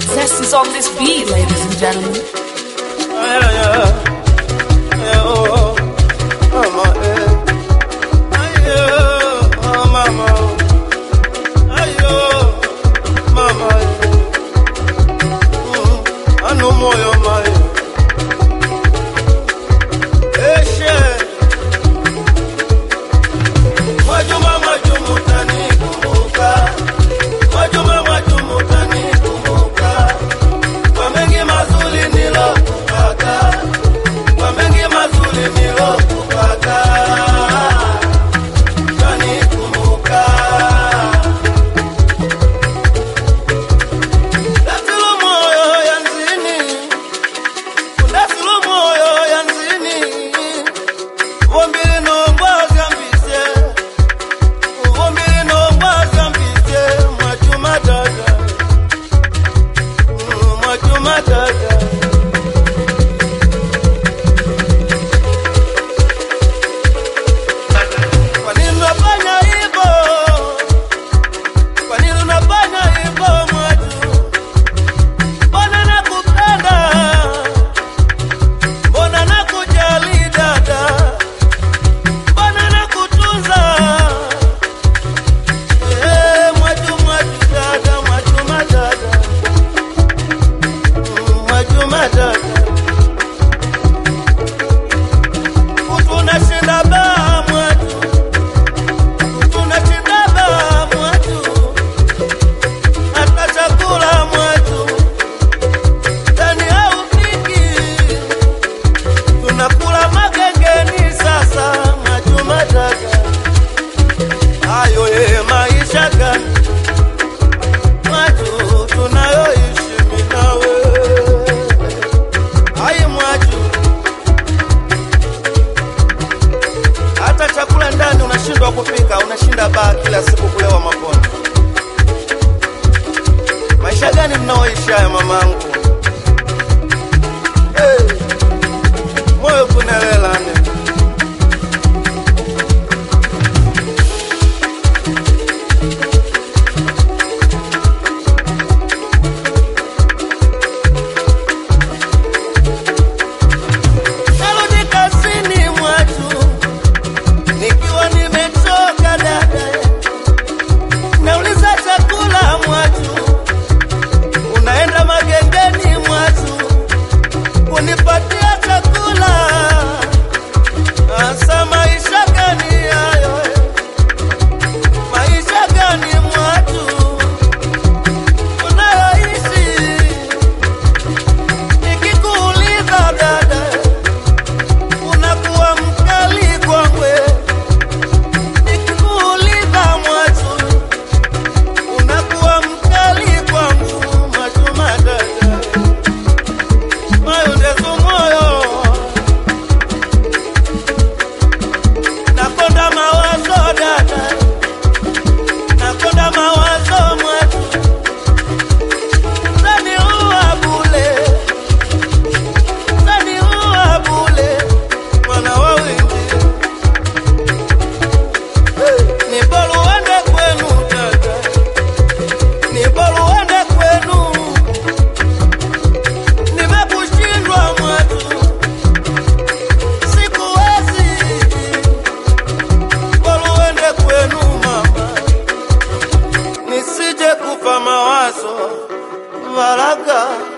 Zest is on this beat, ladies and gentlemen. Yeah, yeah. Oh, yeah. aye mwacho, hata chakula ndani unashindwa kupika, unashinda baa kila siku kulewa maponda. Maisha gani mnaoishi haya mamangu? Hey, moyo kuna Malaga.